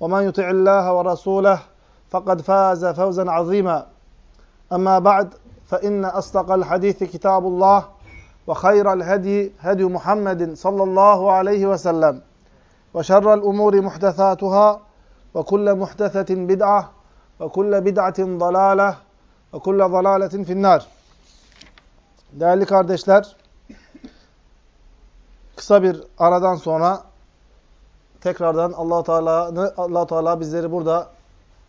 ومن يطع الله ورسوله فقد فاز فوزا عظيما أما بعد فإن أصدق الحديث كتاب الله وخير الهدي هدي محمد صلى الله عليه وسلم وشر الأمور محدثاتها وكل محدثة بدعة وكل بدعة ضلالة وكل ضلالة في النار Değerli kardeşler, kısa bir aradan sonra tekrardan Allah Teala Allah Teala bizleri burada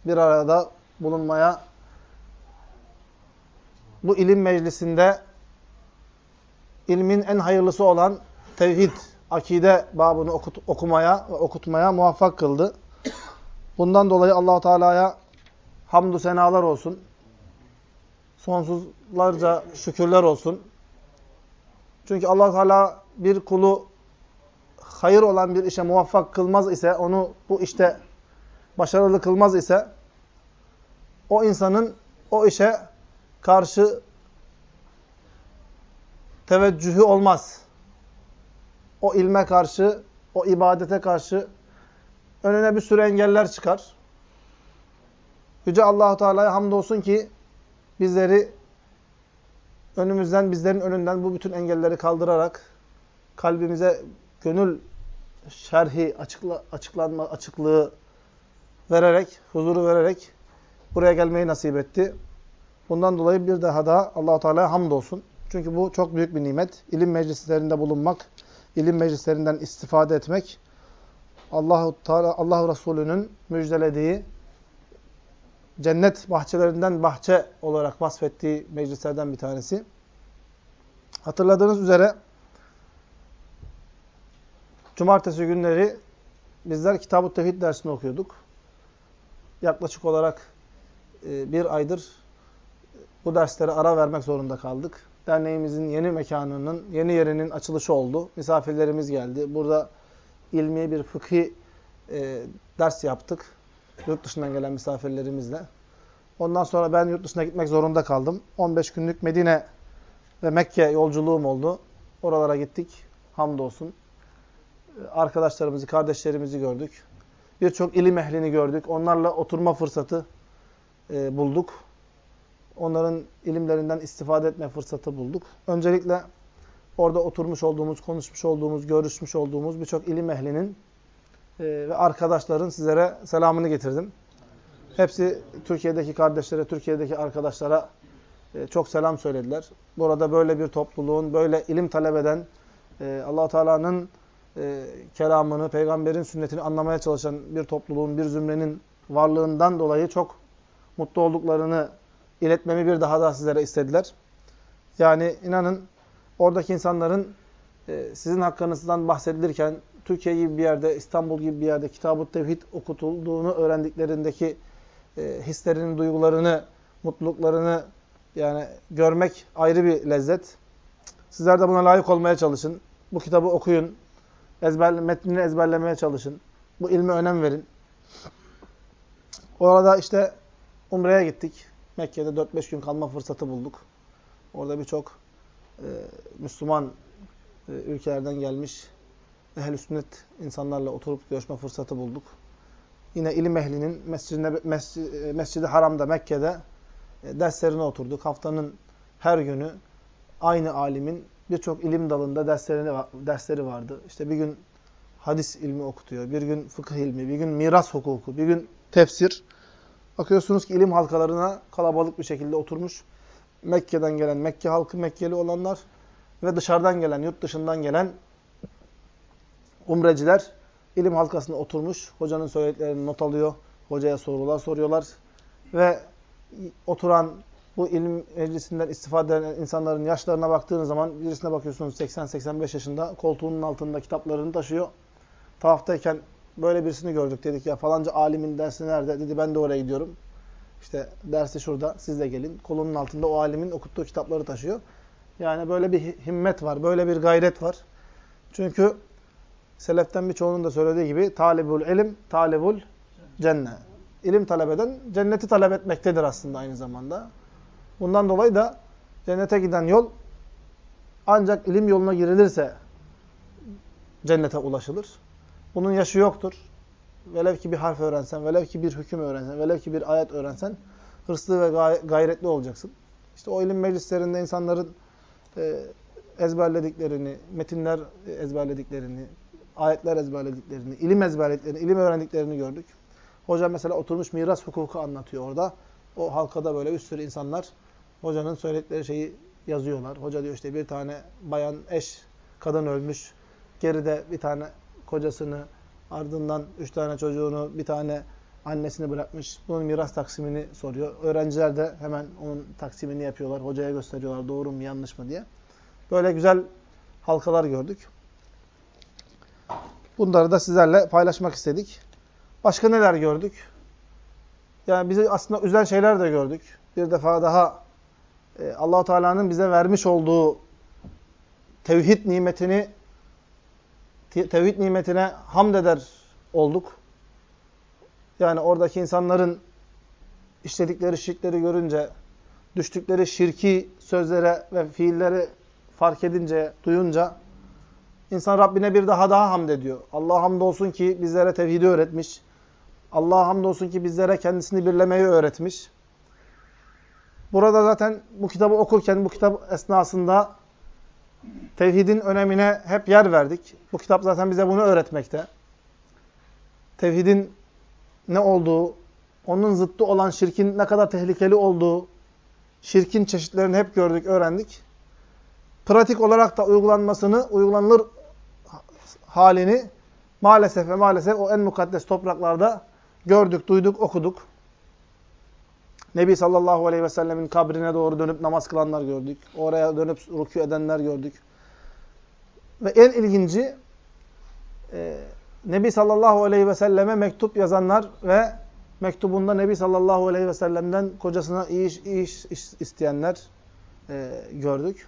bir arada bulunmaya bu ilim meclisinde ilmin en hayırlısı olan tevhid, akide babını okut, okumaya ve okutmaya muvaffak kıldı. Bundan dolayı Allah Teala'ya hamdü senalar olsun. Sonsuzlarca şükürler olsun. Çünkü Allah Teala bir kulu hayır olan bir işe muvaffak kılmaz ise, onu bu işte başarılı kılmaz ise, o insanın o işe karşı teveccühü olmaz. O ilme karşı, o ibadete karşı önüne bir sürü engeller çıkar. Yüce Allah-u Teala'ya hamdolsun ki bizleri önümüzden, bizlerin önünden bu bütün engelleri kaldırarak kalbimize gönül şerhi, açıkla, açıklanma, açıklığı vererek, huzuru vererek buraya gelmeyi nasip etti. Bundan dolayı bir daha da Allah-u Teala'ya hamdolsun. Çünkü bu çok büyük bir nimet. İlim meclislerinde bulunmak, ilim meclislerinden istifade etmek, Allah-u Teala, Allah Resulü'nün müjdelediği cennet bahçelerinden bahçe olarak vasfettiği meclislerden bir tanesi. Hatırladığınız üzere cumartesi günleri bizler Kitab-ı Tevhid dersini okuyorduk. Yaklaşık olarak e, bir aydır bu derslere ara vermek zorunda kaldık. Derneğimizin yeni mekanının, yeni yerinin açılışı oldu. Misafirlerimiz geldi. Burada ilmi bir fıkhi e, ders yaptık. Yurt dışından gelen misafirlerimizle. Ondan sonra ben yurt dışına gitmek zorunda kaldım. 15 günlük Medine ve Mekke yolculuğum oldu. Oralara gittik. Hamdolsun. Arkadaşlarımızı, kardeşlerimizi gördük. Birçok ilim ehlini gördük. Onlarla oturma fırsatı e, bulduk. Onların ilimlerinden istifade etme fırsatı bulduk. Öncelikle orada oturmuş olduğumuz, konuşmuş olduğumuz, görüşmüş olduğumuz birçok ilim ehlinin e, ve arkadaşların sizlere selamını getirdim. Hepsi Türkiye'deki kardeşlere, Türkiye'deki arkadaşlara e, çok selam söylediler. Burada böyle bir topluluğun, böyle ilim talep eden, e, allah Teala'nın e, kelamını, peygamberin sünnetini anlamaya çalışan bir topluluğun, bir zümrenin varlığından dolayı çok mutlu olduklarını iletmemi bir daha da sizlere istediler. Yani inanın oradaki insanların e, sizin hakkınızdan bahsedilirken Türkiye gibi bir yerde, İstanbul gibi bir yerde Kitab-ı Tevhid okutulduğunu öğrendiklerindeki e, hislerinin, duygularını, mutluluklarını yani görmek ayrı bir lezzet. Sizler de buna layık olmaya çalışın. Bu kitabı okuyun. Ezber, metnini ezberlemeye çalışın. Bu ilme önem verin. Orada işte Umre'ye gittik. Mekke'de 4-5 gün kalma fırsatı bulduk. Orada birçok e, Müslüman e, ülkelerden gelmiş ehl-i sünnet insanlarla oturup görüşme fırsatı bulduk. Yine ilim ehlinin mescidine, mescid, Mescid-i Haram'da, Mekke'de e, derslerine oturduk. Haftanın her günü aynı alimin birçok ilim dalında derslerini, dersleri vardı. İşte bir gün hadis ilmi okutuyor, bir gün fıkıh ilmi, bir gün miras hukuku, bir gün tefsir. Bakıyorsunuz ki ilim halkalarına kalabalık bir şekilde oturmuş. Mekke'den gelen, Mekke halkı Mekkeli olanlar ve dışarıdan gelen, yurt dışından gelen umreciler ilim halkasına oturmuş. Hocanın söylediklerini not alıyor. Hocaya sorular soruyorlar. Ve oturan bu ilim meclisinden istifade eden insanların yaşlarına baktığınız zaman birisine bakıyorsunuz 80-85 yaşında koltuğunun altında kitaplarını taşıyor. Tavaftayken böyle birisini gördük dedik ya falanca alimin dersi nerede? Dedi ben de oraya gidiyorum. İşte dersi şurada siz de gelin. Kolunun altında o alimin okuttuğu kitapları taşıyor. Yani böyle bir himmet var, böyle bir gayret var. Çünkü seleften birçoğunun da söylediği gibi talibul ilim, talibul cennet. İlim talep eden cenneti talep etmektedir aslında aynı zamanda. Bundan dolayı da cennete giden yol ancak ilim yoluna girilirse cennete ulaşılır. Bunun yaşı yoktur. Velev ki bir harf öğrensen, velev ki bir hüküm öğrensen, velev ki bir ayet öğrensen hırslı ve gayretli olacaksın. İşte o ilim meclislerinde insanların e, ezberlediklerini, metinler ezberlediklerini, ayetler ezberlediklerini, ilim ezberlediklerini, ilim öğrendiklerini gördük. Hoca mesela oturmuş miras hukuku anlatıyor orada. O halkada böyle bir sürü insanlar hocanın söyledikleri şeyi yazıyorlar. Hoca diyor işte bir tane bayan eş, kadın ölmüş. Geride bir tane kocasını, ardından üç tane çocuğunu, bir tane annesini bırakmış. Bunun miras taksimini soruyor. Öğrenciler de hemen onun taksimini yapıyorlar. Hocaya gösteriyorlar doğru mu yanlış mı diye. Böyle güzel halkalar gördük. Bunları da sizlerle paylaşmak istedik. Başka neler gördük? Yani bizi aslında üzen şeyler de gördük. Bir defa daha allah Teala'nın bize vermiş olduğu tevhid nimetini tevhid nimetine hamd eder olduk. Yani oradaki insanların işledikleri şirkleri görünce, düştükleri şirki sözlere ve fiilleri fark edince, duyunca insan Rabbine bir daha daha hamd ediyor. Allah hamdolsun ki bizlere tevhidi öğretmiş. Allah hamdolsun ki bizlere kendisini birlemeyi öğretmiş. Burada zaten bu kitabı okurken, bu kitap esnasında tevhidin önemine hep yer verdik. Bu kitap zaten bize bunu öğretmekte. Tevhidin ne olduğu, onun zıttı olan şirkin ne kadar tehlikeli olduğu, şirkin çeşitlerini hep gördük, öğrendik. Pratik olarak da uygulanmasını, uygulanılır halini maalesef ve maalesef o en mukaddes topraklarda gördük, duyduk, okuduk. Nebi sallallahu aleyhi ve sellemin kabrine doğru dönüp namaz kılanlar gördük. Oraya dönüp rükû edenler gördük. Ve en ilginci e, Nebi sallallahu aleyhi ve selleme mektup yazanlar ve mektubunda Nebi sallallahu aleyhi ve sellem'den kocasına iyi iş, iyi iş isteyenler e, gördük.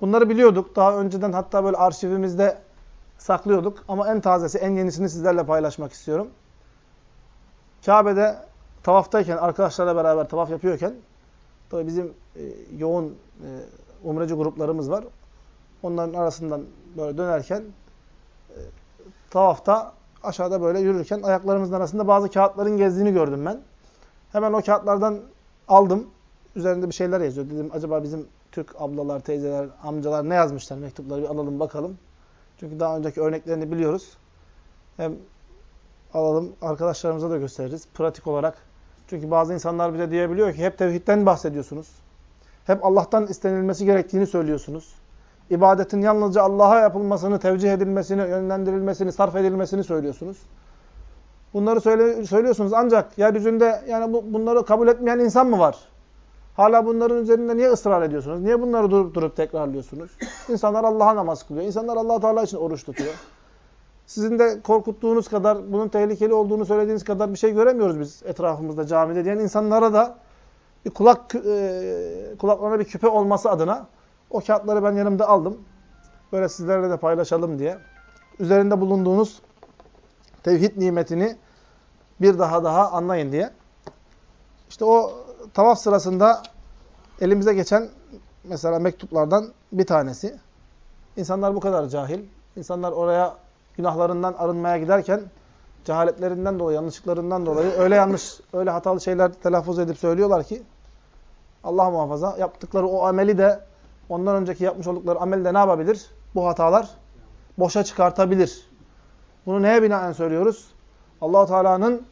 Bunları biliyorduk. Daha önceden hatta böyle arşivimizde saklıyorduk. Ama en tazesi, en yenisini sizlerle paylaşmak istiyorum. Kabe'de tavaftayken, arkadaşlarla beraber tavaf yapıyorken, tabii bizim e, yoğun e, umreci gruplarımız var. Onların arasından böyle dönerken, e, tavafta aşağıda böyle yürürken ayaklarımızın arasında bazı kağıtların gezdiğini gördüm ben. Hemen o kağıtlardan aldım. Üzerinde bir şeyler yazıyor. Dedim acaba bizim Türk ablalar, teyzeler, amcalar ne yazmışlar mektupları bir alalım bakalım. Çünkü daha önceki örneklerini biliyoruz. Hem alalım, arkadaşlarımıza da gösteririz. Pratik olarak. Çünkü bazı insanlar bize diyebiliyor ki hep tevhidden bahsediyorsunuz. Hep Allah'tan istenilmesi gerektiğini söylüyorsunuz. İbadetin yalnızca Allah'a yapılmasını, tevcih edilmesini, yönlendirilmesini, sarf edilmesini söylüyorsunuz. Bunları söyle, söylüyorsunuz ancak yeryüzünde yani bu, bunları kabul etmeyen insan mı var? Hala bunların üzerinde niye ısrar ediyorsunuz? Niye bunları durup durup tekrarlıyorsunuz? İnsanlar Allah'a namaz kılıyor. İnsanlar allah Teala için oruç tutuyor. Sizin de korkuttuğunuz kadar, bunun tehlikeli olduğunu söylediğiniz kadar bir şey göremiyoruz biz etrafımızda, camide diyen insanlara da bir kulak e, kulaklarına bir küpe olması adına o kağıtları ben yanımda aldım. Böyle sizlerle de paylaşalım diye. Üzerinde bulunduğunuz tevhid nimetini bir daha daha anlayın diye. İşte o tavaf sırasında elimize geçen mesela mektuplardan bir tanesi. İnsanlar bu kadar cahil. İnsanlar oraya günahlarından arınmaya giderken cehaletlerinden dolayı, yanlışlıklarından dolayı öyle yanlış, öyle hatalı şeyler telaffuz edip söylüyorlar ki Allah muhafaza yaptıkları o ameli de ondan önceki yapmış oldukları ameli de ne yapabilir? Bu hatalar boşa çıkartabilir. Bunu neye binaen söylüyoruz? Allahu Teala'nın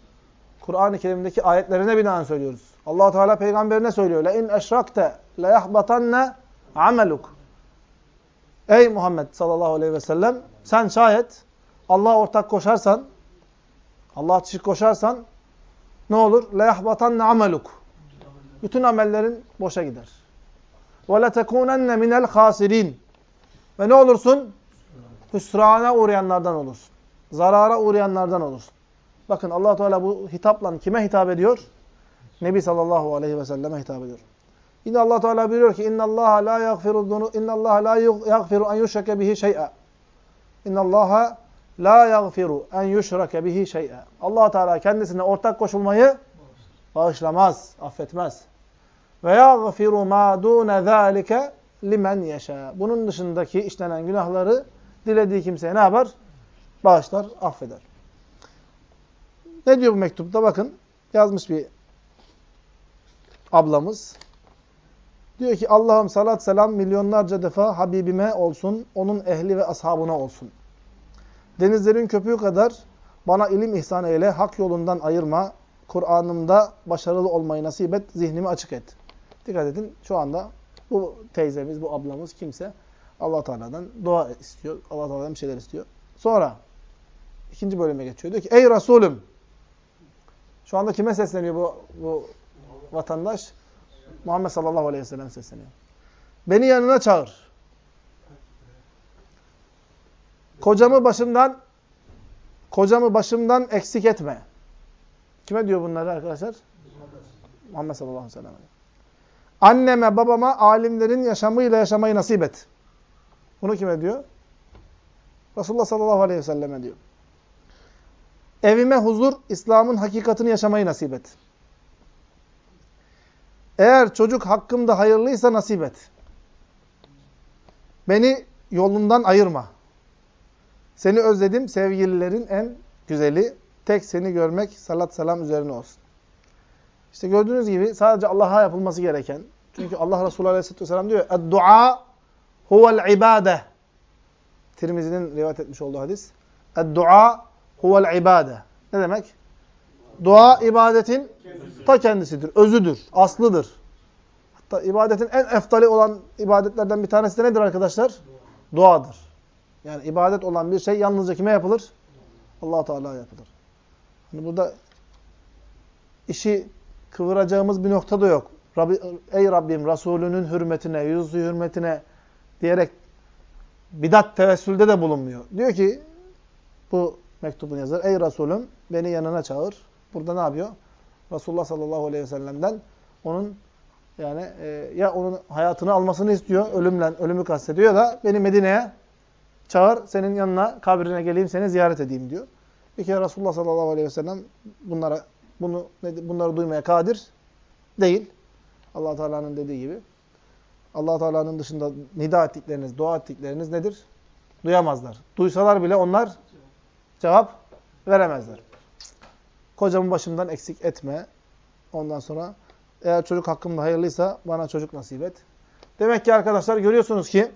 Kur'an-ı Kerim'deki ayetlerine binaen söylüyoruz. Allahu Teala peygamberine söylüyor. "La in eşrakte la yahbatanna ameluk." Ey Muhammed sallallahu aleyhi ve sellem sen şayet Allah'a ortak koşarsan, Allah'a şirk koşarsan ne olur? La yahbatanne ameluk. Bütün amellerin boşa gider. Ve la tekunenne minel hasirin. Ve ne olursun? Hüsrana uğrayanlardan olursun. Zarara uğrayanlardan olursun. Bakın Allah Teala bu hitapla kime hitap ediyor? Nebi sallallahu aleyhi ve selleme hitap ediyor. Yine Allah Teala biliyor ki inna Allah la yaghfiru inna Allah la yaghfiru an yushraka bihi şey'a. İnna Allah la yaghfiru en yushrake bihi şey'a. Allah Teala kendisine ortak koşulmayı bağışlamaz, affetmez. Ve yaghfiru ma dun zalika limen yasha. Bunun dışındaki işlenen günahları dilediği kimseye ne yapar? Bağışlar, affeder. Ne diyor bu mektupta? Bakın yazmış bir ablamız. Diyor ki Allah'ım salat selam milyonlarca defa Habibime olsun, onun ehli ve ashabına olsun. Denizlerin köpüğü kadar bana ilim ihsan eyle, hak yolundan ayırma, Kur'an'ımda başarılı olmayı nasip et, zihnimi açık et. Dikkat edin şu anda bu teyzemiz, bu ablamız kimse allah Teala'dan dua istiyor. allah Teala'dan bir şeyler istiyor. Sonra ikinci bölüme geçiyor. Diyor ki ey Resulüm şu anda kime sesleniyor bu, bu vatandaş? Muhammed sallallahu aleyhi ve sellem sesleniyor. Beni yanına çağır. Kocamı başımdan kocamı başımdan eksik etme. Kime diyor bunları arkadaşlar? Muhammed sallallahu aleyhi ve sellem. Anneme, babama, alimlerin yaşamıyla yaşamayı nasip et. Bunu kime diyor? Resulullah sallallahu aleyhi ve selleme diyor. Evime huzur, İslam'ın hakikatini yaşamayı nasip et. Eğer çocuk hakkımda hayırlıysa nasip et. Beni yolundan ayırma. Seni özledim, sevgililerin en güzeli. Tek seni görmek salat selam üzerine olsun. İşte gördüğünüz gibi sadece Allah'a yapılması gereken. Çünkü Allah Resulü Aleyhisselatü Vesselam diyor. Dua huvel ibade. Tirmizi'nin rivayet etmiş olduğu hadis. Dua huvel ibade. Ne demek? Dua ibadetin ta kendisidir, özüdür, aslıdır. Hatta ibadetin en eftali olan ibadetlerden bir tanesi de nedir arkadaşlar? Duadır. Yani ibadet olan bir şey yalnızca kime yapılır? allah Teala yapılır. Hani burada işi kıvıracağımız bir nokta da yok. Rabbi, ey Rabbim Resulünün hürmetine, yüzü hürmetine diyerek bidat tevessülde de bulunmuyor. Diyor ki bu mektubun yazar. Ey Resulüm beni yanına çağır. Burada ne yapıyor? Resulullah sallallahu aleyhi ve sellem'den onun yani e, ya onun hayatını almasını istiyor, ölümle ölümü kastediyor da beni Medine'ye çağır, senin yanına, kabrine geleyim, seni ziyaret edeyim diyor. Bir kere Resulullah sallallahu aleyhi ve sellem bunlara bunu bunları duymaya kadir değil. Allah Teala'nın dediği gibi. Allah Teala'nın dışında nida ettikleriniz, dua ettikleriniz nedir? Duyamazlar. Duysalar bile onlar cevap veremezler. Kocamı başımdan eksik etme. Ondan sonra eğer çocuk hakkımda hayırlıysa bana çocuk nasip et. Demek ki arkadaşlar görüyorsunuz ki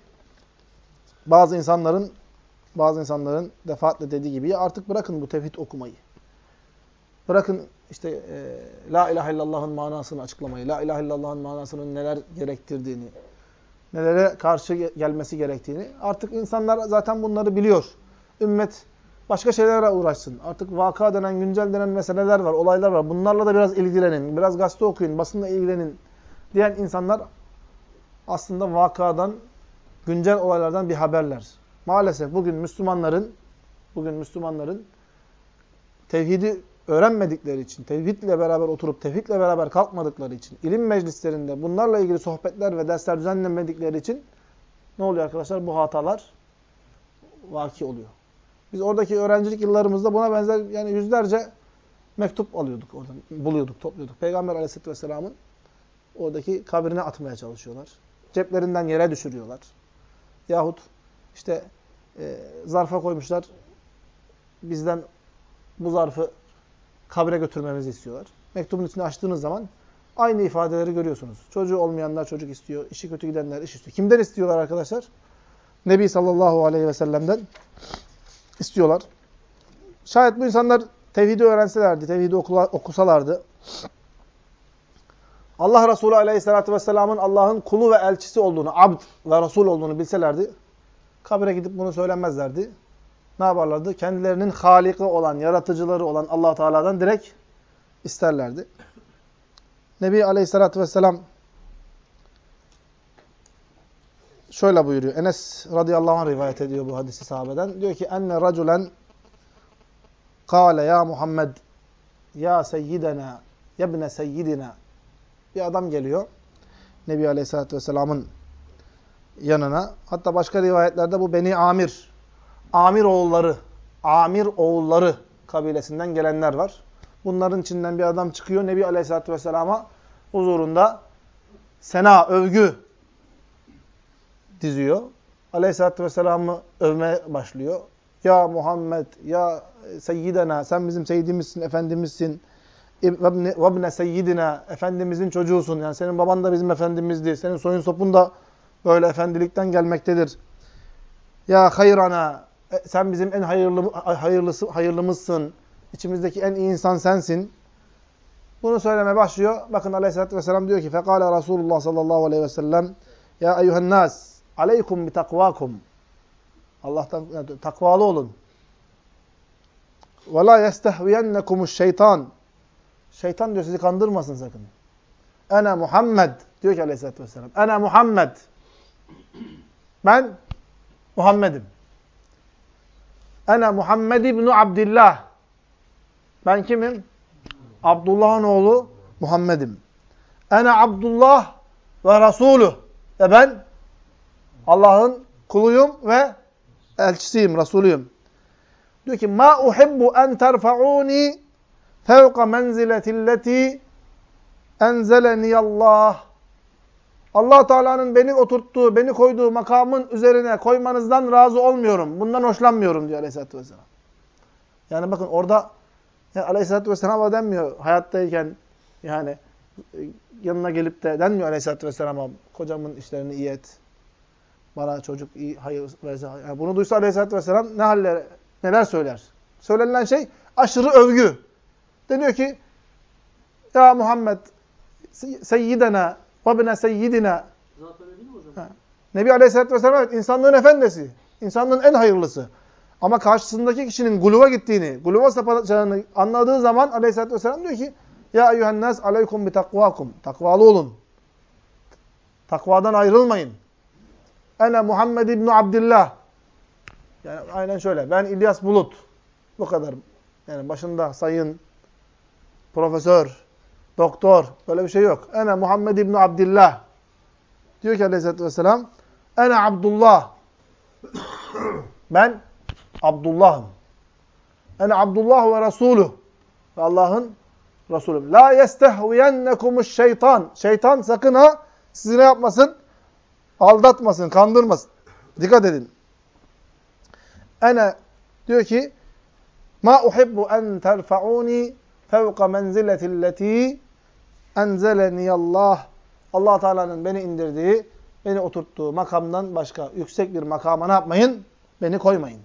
bazı insanların bazı insanların defaatle dediği gibi artık bırakın bu tevhid okumayı. Bırakın işte e, La ilahe illallah'ın manasını açıklamayı, La ilahe illallah'ın manasının neler gerektirdiğini, nelere karşı gelmesi gerektiğini. Artık insanlar zaten bunları biliyor. Ümmet başka şeylerle uğraşsın. Artık vaka denen, güncel denen meseleler var, olaylar var. Bunlarla da biraz ilgilenin, biraz gazete okuyun, basınla ilgilenin diyen insanlar aslında vakadan, güncel olaylardan bir haberler. Maalesef bugün Müslümanların bugün Müslümanların tevhidi öğrenmedikleri için, tevhidle beraber oturup tevhidle beraber kalkmadıkları için, ilim meclislerinde bunlarla ilgili sohbetler ve dersler düzenlemedikleri için ne oluyor arkadaşlar? Bu hatalar vaki oluyor. Biz oradaki öğrencilik yıllarımızda buna benzer yani yüzlerce mektup alıyorduk oradan, buluyorduk, topluyorduk. Peygamber aleyhisselatü vesselamın oradaki kabrine atmaya çalışıyorlar. Ceplerinden yere düşürüyorlar. Yahut işte e, zarfa koymuşlar. Bizden bu zarfı kabre götürmemizi istiyorlar. Mektubun içini açtığınız zaman aynı ifadeleri görüyorsunuz. Çocuğu olmayanlar çocuk istiyor, işi kötü gidenler iş istiyor. Kimden istiyorlar arkadaşlar? Nebi sallallahu aleyhi ve sellem'den istiyorlar. Şayet bu insanlar tevhidi öğrenselerdi, tevhidi okusalardı, Allah Resulü Aleyhisselatü Vesselam'ın Allah'ın kulu ve elçisi olduğunu, abd ve Resul olduğunu bilselerdi, kabire gidip bunu söylemezlerdi. Ne yaparlardı? Kendilerinin haliki olan, yaratıcıları olan allah Teala'dan direkt isterlerdi. Nebi Aleyhisselatü Vesselam şöyle buyuruyor. Enes radıyallahu anh rivayet ediyor bu hadisi sahabeden. Diyor ki enne raculen kâle ya Muhammed ya seyyidena yebne seyyidina bir adam geliyor. Nebi Aleyhisselatü Vesselam'ın yanına. Hatta başka rivayetlerde bu Beni Amir. Amir oğulları. Amir oğulları kabilesinden gelenler var. Bunların içinden bir adam çıkıyor. Nebi Aleyhisselatü Vesselam'a huzurunda sena, övgü diziyor. Aleyhisselatü Vesselam'ı övmeye başlıyor. Ya Muhammed, ya Seyyidena, sen bizim seyyidimizsin, efendimizsin. Vebne seyyidina, efendimizin çocuğusun. Yani senin baban da bizim efendimizdi. Senin soyun sopun da böyle efendilikten gelmektedir. Ya hayrana, e, sen bizim en hayırlı, hayırlısı, hayırlımızsın. İçimizdeki en iyi insan sensin. Bunu söylemeye başlıyor. Bakın aleyhissalatü vesselam diyor ki Fekale Resulullah sallallahu aleyhi ve sellem Ya eyyühen nas aleykum bi takvakum Allah'tan takvalı olun. Ve la yestehviyennekumuş şeytan Şeytan diyor sizi kandırmasın sakın. Ene Muhammed diyor ki aleyhissalatü vesselam. Ene Muhammed. Ben Muhammed'im. Ene Muhammed İbni Abdillah. Ben kimim? Abdullah'ın oğlu Muhammed'im. Ene Abdullah ve Resulü. Ve ben Allah'ın kuluyum ve elçisiyim, Resulüyüm. Diyor ki, ma uhibbu en terfa'uni fevka menziletilleti enzeleniyallah. Allah Teala'nın beni oturttuğu, beni koyduğu makamın üzerine koymanızdan razı olmuyorum. Bundan hoşlanmıyorum diyor Aleyhisselatü Vesselam. Yani bakın orada yani Aleyhisselatü Vesselam'a denmiyor hayattayken yani yanına gelip de denmiyor Aleyhisselatü Vesselam'a kocamın işlerini iyi et. Bana çocuk iyi, hayır vesaire. Yani bunu duysa Aleyhisselatü Vesselam ne haller, neler söyler? Söylenilen şey aşırı övgü. Deniyor ki Ya Muhammed seyyidena ve bine seyyidina Nebi Aleyhisselatü Vesselam evet insanlığın efendisi. İnsanlığın en hayırlısı. Ama karşısındaki kişinin guluva gittiğini, guluva sapacağını anladığı zaman Aleyhisselatü Vesselam diyor ki Ya eyyühennâs aleykum bi takvakum. Takvalı olun. Takvadan ayrılmayın. Ene Muhammed İbni Abdillah. Yani aynen şöyle. Ben İlyas Bulut. Bu kadar. Yani başında sayın, profesör, doktor, böyle bir şey yok. Ene Muhammed İbni Abdillah. Diyor ki aleyhissalatü vesselam, Ene Abdullah. ben Abdullah'ım. Ene Abdullah ve Resulü. Allah'ın Resulüm. La yestehviyennekumuş şeytan. Şeytan sakın ha sizi ne yapmasın? Aldatmasın, kandırmasın. Dikkat edin. Ene diyor ki Ma uhibbu en terfa'uni fevka menziletilleti enzeleniyallah. Allah Teala'nın beni indirdiği, beni oturttuğu makamdan başka yüksek bir makama ne yapmayın? Beni koymayın.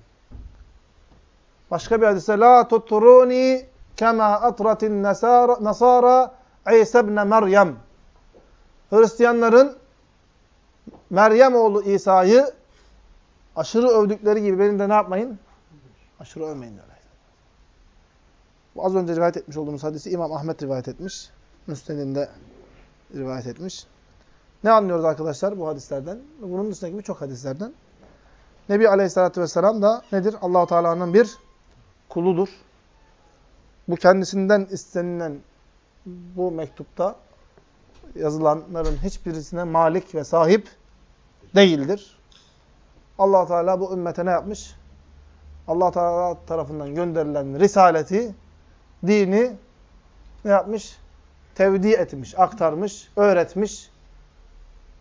Başka bir hadise la tuturuni kema atratin nasara İsa ibn Meryem. Hristiyanların Meryem oğlu İsa'yı aşırı övdükleri gibi beni de ne yapmayın? Aşırı övmeyin diyor. Az önce rivayet etmiş olduğumuz hadisi İmam Ahmet rivayet etmiş. Müsned'inde rivayet etmiş. Ne anlıyoruz arkadaşlar bu hadislerden? Bunun dışındaki birçok hadislerden. Nebi Aleyhisselatü Vesselam da nedir? Allahu Teala'nın bir kuludur. Bu kendisinden istenilen bu mektupta yazılanların hiçbirisine malik ve sahip değildir. allah Teala bu ümmete ne yapmış? allah Teala tarafından gönderilen risaleti dini ne yapmış? Tevdi etmiş, aktarmış, öğretmiş.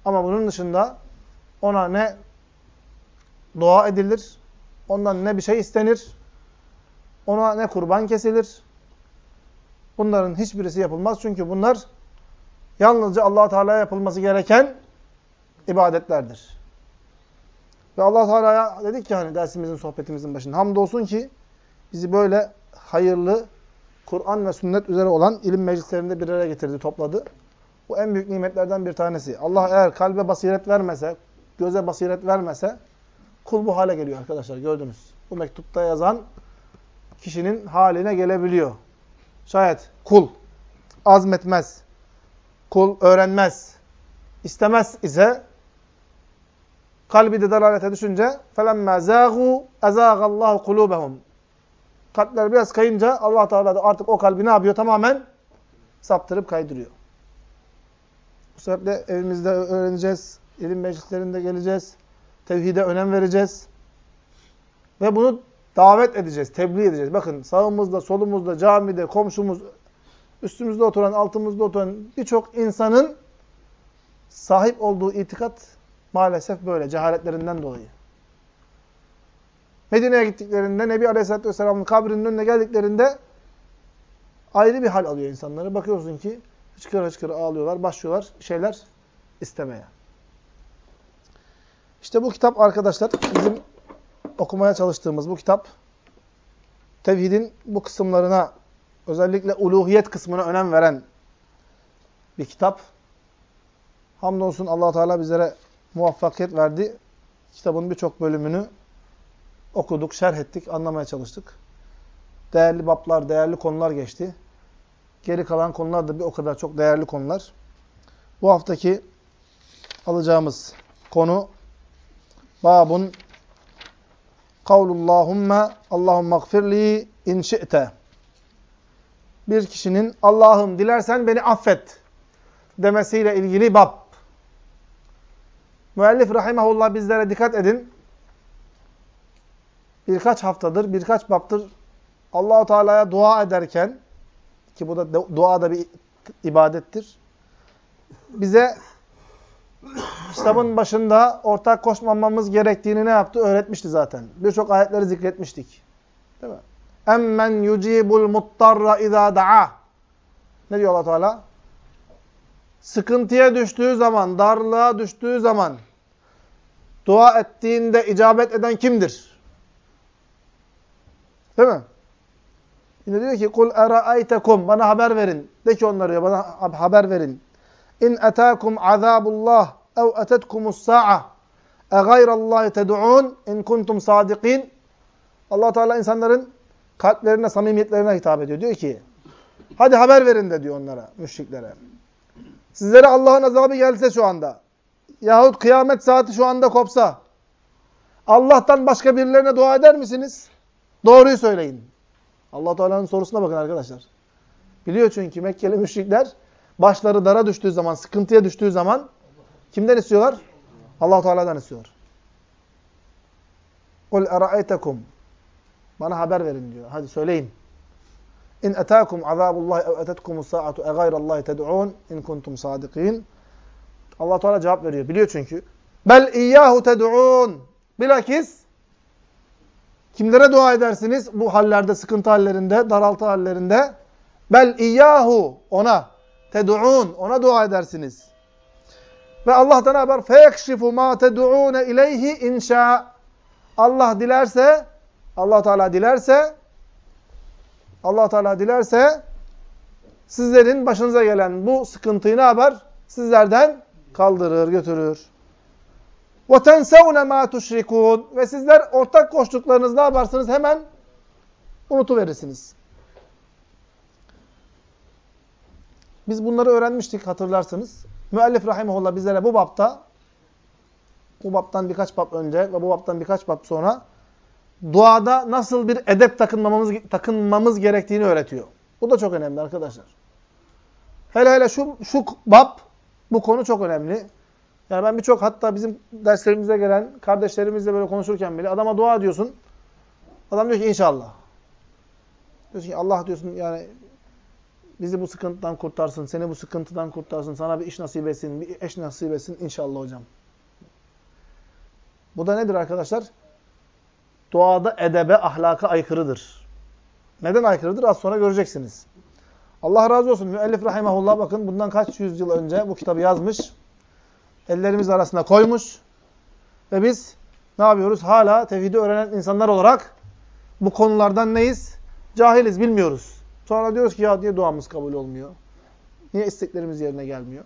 Ama bunun dışında ona ne dua edilir, ondan ne bir şey istenir, ona ne kurban kesilir. Bunların hiçbirisi yapılmaz. Çünkü bunlar yalnızca allah Teala'ya yapılması gereken ibadetlerdir. Ve allah Teala'ya dedik ki hani dersimizin, sohbetimizin başında hamdolsun ki bizi böyle hayırlı, Kur'an ve sünnet üzere olan ilim meclislerinde bir araya getirdi, topladı. Bu en büyük nimetlerden bir tanesi. Allah eğer kalbe basiret vermese, göze basiret vermese, kul bu hale geliyor arkadaşlar gördünüz. Bu mektupta yazan kişinin haline gelebiliyor. Şayet kul azmetmez, kul öğrenmez, istemez ise kalbi de dalalete düşünce فَلَمَّا زَاغُوا اَزَاغَ اللّٰهُ قُلُوبَهُمْ Kalpler biraz kayınca allah Teala da artık o kalbi ne yapıyor? Tamamen saptırıp kaydırıyor. Bu sebeple evimizde öğreneceğiz, ilim meclislerinde geleceğiz, tevhide önem vereceğiz. Ve bunu davet edeceğiz, tebliğ edeceğiz. Bakın sağımızda, solumuzda, camide, komşumuz, üstümüzde oturan, altımızda oturan birçok insanın sahip olduğu itikat maalesef böyle, cehaletlerinden dolayı. Medine'ye gittiklerinde, Nebi Aleyhisselatü Vesselam'ın kabrinin önüne geldiklerinde ayrı bir hal alıyor insanları. Bakıyorsun ki hıçkır hıçkır ağlıyorlar, başlıyorlar şeyler istemeye. İşte bu kitap arkadaşlar, bizim okumaya çalıştığımız bu kitap, tevhidin bu kısımlarına, özellikle uluhiyet kısmına önem veren bir kitap. Hamdolsun allah Teala bizlere muvaffakiyet verdi. Kitabın birçok bölümünü okuduk, şerh ettik, anlamaya çalıştık. Değerli bablar, değerli konular geçti. Geri kalan konular da bir o kadar çok değerli konular. Bu haftaki alacağımız konu babun kavlullahumme Allahümme gfirli in şi'te bir kişinin Allah'ım dilersen beni affet demesiyle ilgili bab. Müellif rahimahullah bizlere dikkat edin. Birkaç haftadır, birkaç baptır Allahu Teala'ya dua ederken ki bu da dua da bir ibadettir. Bize kitabın başında ortak koşmamamız gerektiğini ne yaptı? Öğretmişti zaten. Birçok ayetleri zikretmiştik. Değil mi? Emmen yucibul muttarra izâ da'a. Ne diyor Allah Teala? Sıkıntıya düştüğü zaman, darlığa düştüğü zaman dua ettiğinde icabet eden kimdir? Değil mi? Yine diyor ki kul eraaytekum bana haber verin. De ki onlara diyor bana haber verin. İn etâkum azâbullah ev etetkumus sa'a e gayrallahi ted'un in kuntum sadikin. Allah Teala insanların kalplerine, samimiyetlerine hitap ediyor. Diyor ki hadi haber verin de diyor onlara, müşriklere. Sizlere Allah'ın azabı gelse şu anda yahut kıyamet saati şu anda kopsa Allah'tan başka birilerine dua eder misiniz? Doğruyu söyleyin. Allah Teala'nın sorusuna bakın arkadaşlar. Biliyor çünkü Mekkeli müşrikler başları dara düştüğü zaman, sıkıntıya düştüğü zaman kimden istiyorlar? Allah Teala'dan istiyor. Kul eraaytekum bana haber verin diyor. Hadi söyleyin. İn etâkum azâbullahi ev etetkumus sa'atu e gayrallahi ted'ûn in kuntum sadikin. Allah Teala cevap veriyor. Biliyor çünkü. Bel iyyahu ted'ûn. Bilakis kimlere dua edersiniz bu hallerde, sıkıntı hallerinde, daraltı hallerinde? Bel iyyahu ona ted'ûn. Ona dua edersiniz. Ve Allah'tan haber feyekşifu ma ted'ûne ileyhi inşa. Allah dilerse Allah Teala dilerse Allah Teala dilerse sizlerin başınıza gelen bu sıkıntıyı ne yapar? Sizlerden kaldırır, götürür. وَتَنْسَوْنَ مَا تُشْرِكُونَ Ve sizler ortak koştuklarınızı ne yaparsınız? Hemen unutuverirsiniz. Biz bunları öğrenmiştik hatırlarsınız. Müellif rahimahullah bizlere bu bapta bu baptan birkaç bab önce ve bu baptan birkaç bab sonra duada nasıl bir edep takınmamız, takınmamız gerektiğini öğretiyor. Bu da çok önemli arkadaşlar. Hele hele şu, şu bab, bu konu çok önemli. Yani ben birçok hatta bizim derslerimize gelen kardeşlerimizle böyle konuşurken bile adama dua ediyorsun. Adam diyor ki inşallah. Diyorsun ki Allah diyorsun yani bizi bu sıkıntıdan kurtarsın, seni bu sıkıntıdan kurtarsın, sana bir iş nasip etsin, bir eş nasip etsin inşallah hocam. Bu da nedir arkadaşlar? Duada edebe, ahlaka aykırıdır. Neden aykırıdır? Az sonra göreceksiniz. Allah razı olsun. Müellif rahimahullah bakın bundan kaç yüzyıl önce bu kitabı yazmış. Ellerimiz arasında koymuş. Ve biz ne yapıyoruz? Hala tevhidi öğrenen insanlar olarak bu konulardan neyiz? Cahiliz, bilmiyoruz. Sonra diyoruz ki ya niye duamız kabul olmuyor? Niye isteklerimiz yerine gelmiyor?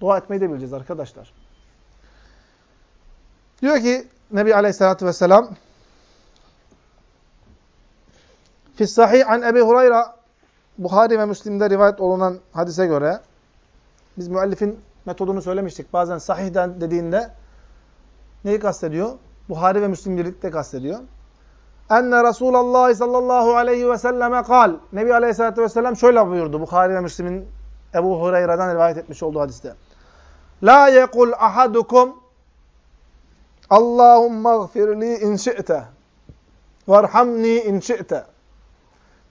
Dua etmeyi de bileceğiz arkadaşlar. Diyor ki Nebi Aleyhisselatü Vesselam Fissahih an Ebi Hureyre Buhari ve Müslim'de rivayet olunan hadise göre biz müellifin metodunu söylemiştik. Bazen sahihden dediğinde neyi kastediyor? Buhari ve Müslim birlikte kastediyor. Enne Resulallah sallallahu aleyhi ve selleme kal. Nebi aleyhissalatü vesselam şöyle buyurdu. Buhari ve Müslim'in Ebu Hureyre'den rivayet etmiş olduğu hadiste. La yekul ahadukum Allahumma gfirli in şi'te varhamni in.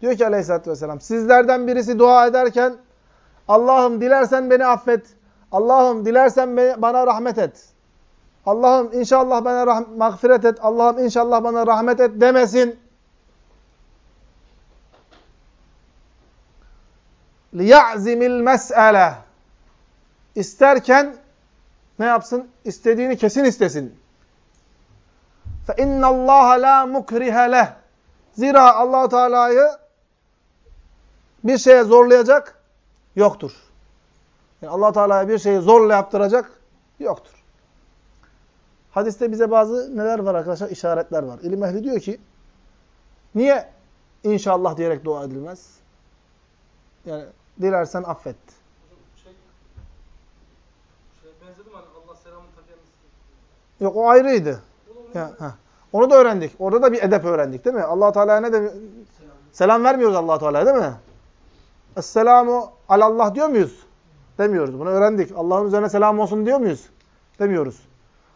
Diyor ki aleyhissalatü vesselam sizlerden birisi dua ederken Allah'ım dilersen beni affet. Allah'ım dilersen bana rahmet et. Allah'ım inşallah bana mağfiret et. Allah'ım inşallah bana rahmet et demesin. لِيَعْزِمِ الْمَسْأَلَةِ İsterken ne yapsın? İstediğini kesin istesin. فَاِنَّ اللّٰهَ لَا مُكْرِهَ لَهِ Zira allah Teala'yı bir şeye zorlayacak yoktur. Yani allah Teala'ya bir şeyi zorla yaptıracak yoktur. Hadiste bize bazı neler var arkadaşlar? İşaretler var. İlim ehli diyor ki niye inşallah diyerek dua edilmez? Yani dilersen affet. Yok o ayrıydı. Ya. Onu da öğrendik. Orada da bir edep öğrendik değil mi? allah Teala'ya ne demiyor? Selam. Selam vermiyoruz allah Teala'ya değil mi? Esselamu alallah diyor muyuz? Demiyoruz. Bunu öğrendik. Allah'ın üzerine selam olsun diyor muyuz? Demiyoruz.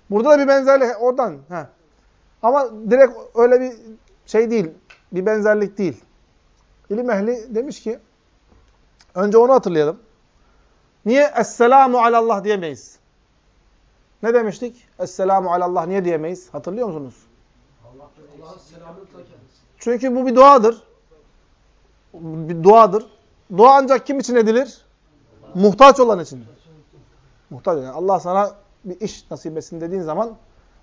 Burada da bir benzerlik oradan. He. Ama direkt öyle bir şey değil. Bir benzerlik değil. İlim ehli demiş ki önce onu hatırlayalım. Niye Esselamu alallah diyemeyiz? Ne demiştik? Esselamu alallah niye diyemeyiz? Hatırlıyor musunuz? Çünkü bu bir duadır. Bir duadır. Dua ancak kim için edilir? Muhtaç olan için. Muhtaç. Yani Allah sana bir iş nasip etsin dediğin zaman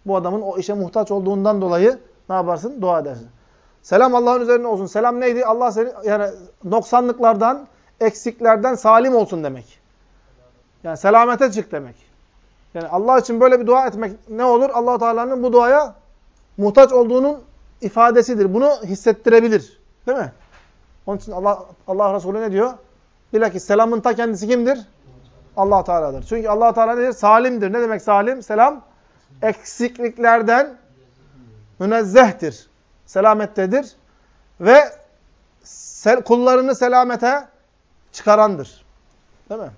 bu adamın o işe muhtaç olduğundan dolayı ne yaparsın? Dua edersin. Selam Allah'ın üzerine olsun. Selam neydi? Allah seni yani noksanlıklardan, eksiklerden salim olsun demek. Yani selamete çık demek. Yani Allah için böyle bir dua etmek ne olur? allah Teala'nın bu duaya muhtaç olduğunun ifadesidir. Bunu hissettirebilir. Değil mi? Onun için Allah, Allah Resulü ne diyor? Bilakis selamın ta kendisi kimdir? allah Teala'dır. Çünkü allah Teala nedir? Salimdir. Ne demek salim? Selam eksikliklerden münezzehtir. Selamettedir. Ve kullarını selamete çıkarandır. Değil mi?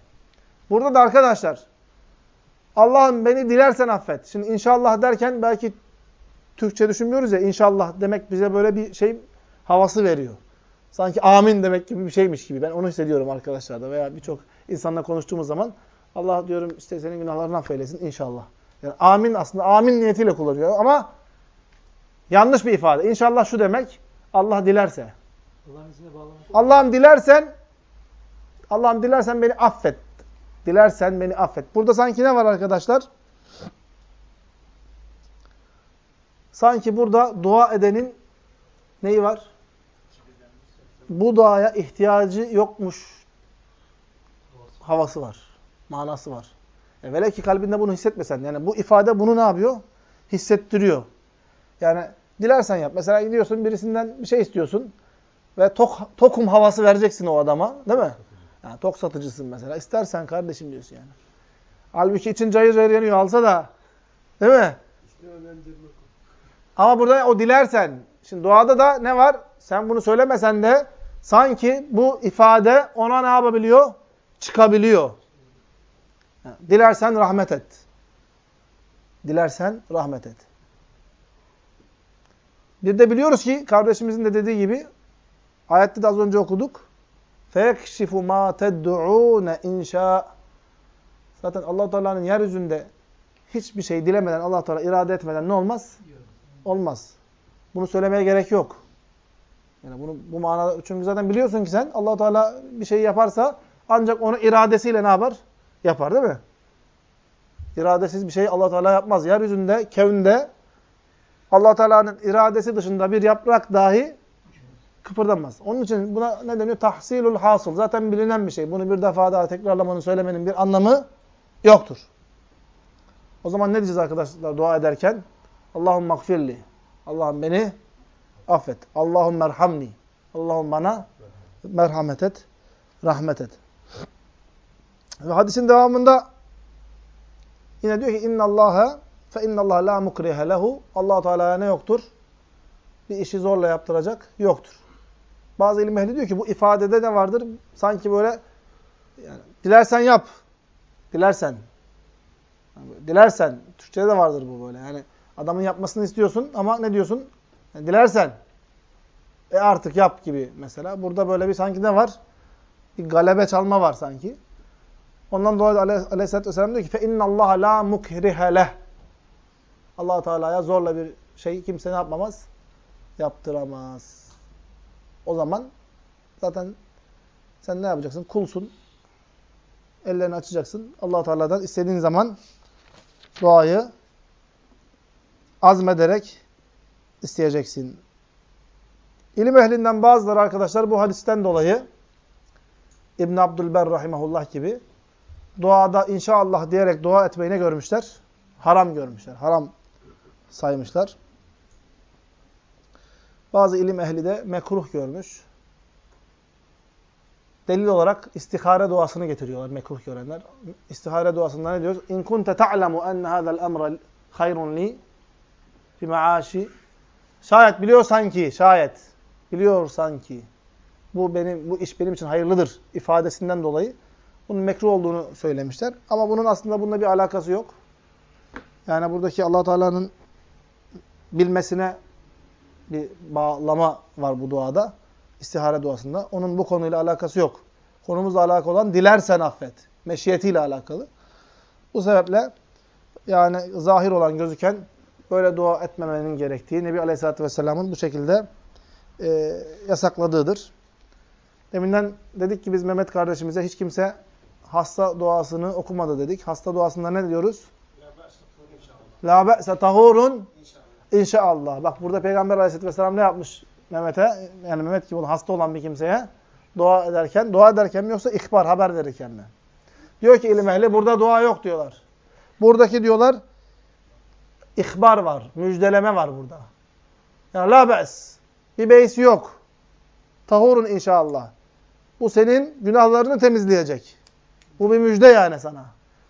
Burada da arkadaşlar Allah'ım beni dilersen affet. Şimdi inşallah derken belki Türkçe düşünmüyoruz ya inşallah demek bize böyle bir şey havası veriyor. Sanki amin demek gibi bir şeymiş gibi. Ben onu hissediyorum arkadaşlarda veya birçok insanla konuştuğumuz zaman Allah diyorum işte senin günahlarını affeylesin inşallah. Yani amin aslında amin niyetiyle kullanıyor ama yanlış bir ifade. İnşallah şu demek Allah dilerse. Allah'ım dilersen Allah'ım dilersen beni affet. Dilersen beni affet. Burada sanki ne var arkadaşlar? Sanki burada dua edenin neyi var? Bu duaya ihtiyacı yokmuş havası var. Manası var. E velev ki kalbinde bunu hissetmesen. Yani bu ifade bunu ne yapıyor? Hissettiriyor. Yani dilersen yap. Mesela gidiyorsun birisinden bir şey istiyorsun. Ve tok, tokum havası vereceksin o adama. Değil mi? Yani tok satıcısın mesela. İstersen kardeşim diyorsun yani. Halbuki için cayır cayır yanıyor. Alsa da. Değil mi? Ama burada o dilersen. Şimdi duada da ne var? Sen bunu söylemesen de sanki bu ifade ona ne yapabiliyor? Çıkabiliyor. Dilersen rahmet et. Dilersen rahmet et. Bir de biliyoruz ki kardeşimizin de dediği gibi ayette de az önce okuduk. فَيَكْشِفُ مَا تَدْعُونَ inşa. Zaten allah Teala'nın yeryüzünde hiçbir şey dilemeden, allah Teala irade etmeden ne olmaz? Olmaz. Bunu söylemeye gerek yok. Yani bunu bu manada çünkü zaten biliyorsun ki sen allah Teala bir şey yaparsa ancak onu iradesiyle ne yapar? Yapar değil mi? İradesiz bir şey allah Teala yapmaz. Yeryüzünde, kevnde allah Teala'nın iradesi dışında bir yaprak dahi kıpırdamaz. Onun için buna ne deniyor? Tahsilul hasıl. Zaten bilinen bir şey. Bunu bir defa daha tekrarlamanın, söylemenin bir anlamı yoktur. O zaman ne diyeceğiz arkadaşlar dua ederken? Allahum magfirli. Allah'ım beni affet. Allahum merhamni. Allah'ım bana merhamet et, rahmet et. Ve hadisin devamında yine diyor ki inna Allaha fe inna Allah la mukrihe lehu. Allah Teala'ya ne yoktur? Bir işi zorla yaptıracak yoktur. Bazı ilim ehli diyor ki bu ifadede ne vardır? Sanki böyle yani, dilersen yap. Dilersen. Yani, dilersen. Türkçede de vardır bu böyle. Yani adamın yapmasını istiyorsun ama ne diyorsun? Yani, dilersen. E artık yap gibi mesela. Burada böyle bir sanki ne var? Bir galebe çalma var sanki. Ondan dolayı Aleyh Aleyhisselatü Vesselam diyor ki فَاِنَّ اللّٰهَ لَا مُكْرِهَ لَهِ allah Teala'ya zorla bir şey kimse ne yapmamaz? Yaptıramaz. O zaman zaten sen ne yapacaksın? Kulsun. Ellerini açacaksın. allah Teala'dan istediğin zaman duayı azmederek isteyeceksin. İlim ehlinden bazıları arkadaşlar bu hadisten dolayı İbn Abdülber rahimahullah gibi duada inşallah diyerek dua etmeyi ne görmüşler? Haram görmüşler. Haram saymışlar. Bazı ilim ehli de mekruh görmüş. Delil olarak istihare duasını getiriyorlar mekruh görenler. İstihare duasında ne diyoruz? İn kunte ta'lemu enne hadzal emre hayrun li fi maaşi. Şayet biliyorsan ki, şayet biliyorsan ki bu benim bu iş benim için hayırlıdır ifadesinden dolayı bunun mekruh olduğunu söylemişler. Ama bunun aslında bununla bir alakası yok. Yani buradaki Allah Teala'nın bilmesine bir bağlama var bu duada. İstihare duasında. Onun bu konuyla alakası yok. Konumuzla alakalı olan dilersen affet. Meşiyetiyle alakalı. Bu sebeple yani zahir olan gözüken böyle dua etmemenin gerektiği Nebi Aleyhisselatü Vesselam'ın bu şekilde e, yasakladığıdır. Deminden dedik ki biz Mehmet kardeşimize hiç kimse hasta duasını okumadı dedik. Hasta duasında ne diyoruz? La be'se tahurun inşallah. Bak burada Peygamber Aleyhisselatü Vesselam ne yapmış Mehmet'e? Yani Mehmet gibi hasta olan bir kimseye dua ederken, dua ederken mi yoksa ihbar, haber verirken mi? Diyor ki ilim ehli burada dua yok diyorlar. Buradaki diyorlar ihbar var, müjdeleme var burada. Yani la be's. Bir beis yok. Tahurun inşallah. Bu senin günahlarını temizleyecek. Bu bir müjde yani sana.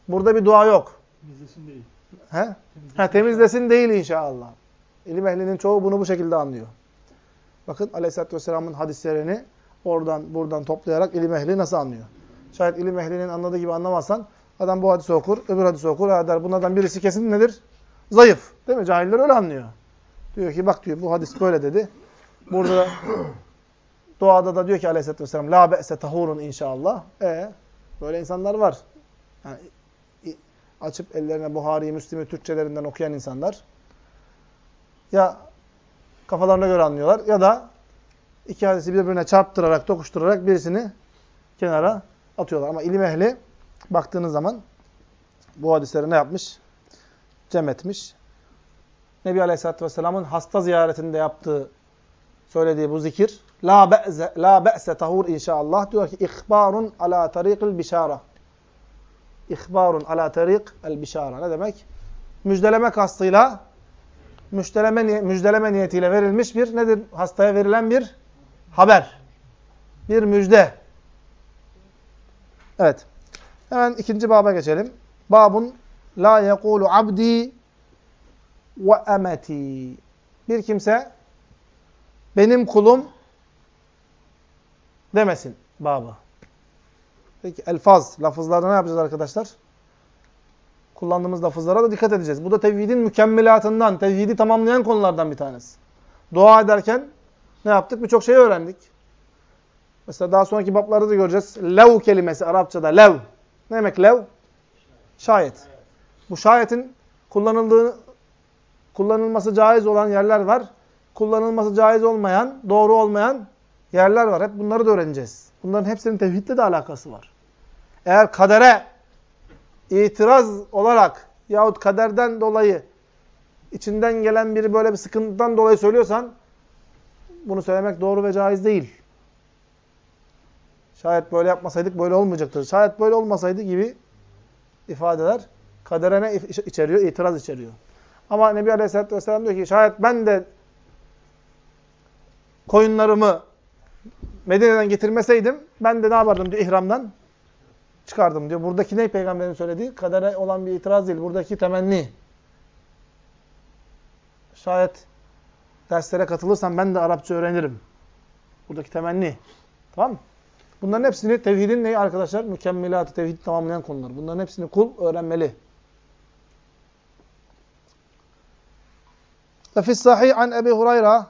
Burada bir dua yok. Temizlesin değil. He? Temizlesin, ha, temizlesin değil inşallah. İlim ehlinin çoğu bunu bu şekilde anlıyor. Bakın Aleyhisselatü Vesselam'ın hadislerini oradan buradan toplayarak ilim ehli nasıl anlıyor? Şayet ilim ehlinin anladığı gibi anlamazsan adam bu hadisi okur, öbür hadisi okur. Ha der bunlardan birisi kesin nedir? Zayıf. Değil mi? Cahiller öyle anlıyor. Diyor ki bak diyor bu hadis böyle dedi. Burada duada da diyor ki Aleyhisselatü Vesselam la be'se tahurun inşallah. E böyle insanlar var. Yani açıp ellerine Buhari'yi, Müslim'i Türkçelerinden okuyan insanlar ya kafalarına göre anlıyorlar ya da iki hadisi birbirine çarptırarak, tokuşturarak birisini kenara atıyorlar. Ama ilim ehli baktığınız zaman bu hadisleri ne yapmış? Cem etmiş. Nebi Aleyhisselatü Vesselam'ın hasta ziyaretinde yaptığı, söylediği bu zikir La be'se, la be'se tahur inşallah diyor ki ihbarun ala tariqil bişara. İhbarun ala tarik el bişara. Ne demek? Müjdeleme kastıyla müjdeleme, müjdeleme niyetiyle verilmiş bir nedir? Hastaya verilen bir haber. Bir müjde. Evet. Hemen ikinci baba geçelim. Babun la yekulu abdi ve emeti. Bir kimse benim kulum demesin baba. Peki elfaz, lafızlarda ne yapacağız arkadaşlar? Kullandığımız lafızlara da dikkat edeceğiz. Bu da tevhidin mükemmelatından, tevhidi tamamlayan konulardan bir tanesi. Dua ederken ne yaptık? Birçok şeyi öğrendik. Mesela daha sonraki bablarda da göreceğiz. Lev kelimesi Arapçada lev. Ne demek lev? Şayet. Bu şayetin kullanıldığı, kullanılması caiz olan yerler var. Kullanılması caiz olmayan, doğru olmayan yerler var. Hep bunları da öğreneceğiz. Bunların hepsinin tevhidle de alakası var. Eğer kadere itiraz olarak yahut kaderden dolayı içinden gelen biri böyle bir sıkıntıdan dolayı söylüyorsan bunu söylemek doğru ve caiz değil. Şayet böyle yapmasaydık böyle olmayacaktır. Şayet böyle olmasaydı gibi ifadeler kadere ne içeriyor? İtiraz içeriyor. Ama Nebi Aleyhisselatü Vesselam diyor ki şayet ben de koyunlarımı Medine'den getirmeseydim ben de ne yapardım diyor ihramdan çıkardım diyor. Buradaki ne peygamberin söylediği? Kadere olan bir itiraz değil. Buradaki temenni. Şayet derslere katılırsam ben de Arapça öğrenirim. Buradaki temenni. Tamam? Bunların hepsini tevhidin neyi arkadaşlar? Mükemmelatı tevhid tamamlayan konular. Bunların hepsini kul öğrenmeli. Ve fis sahih an Ebi Hurayra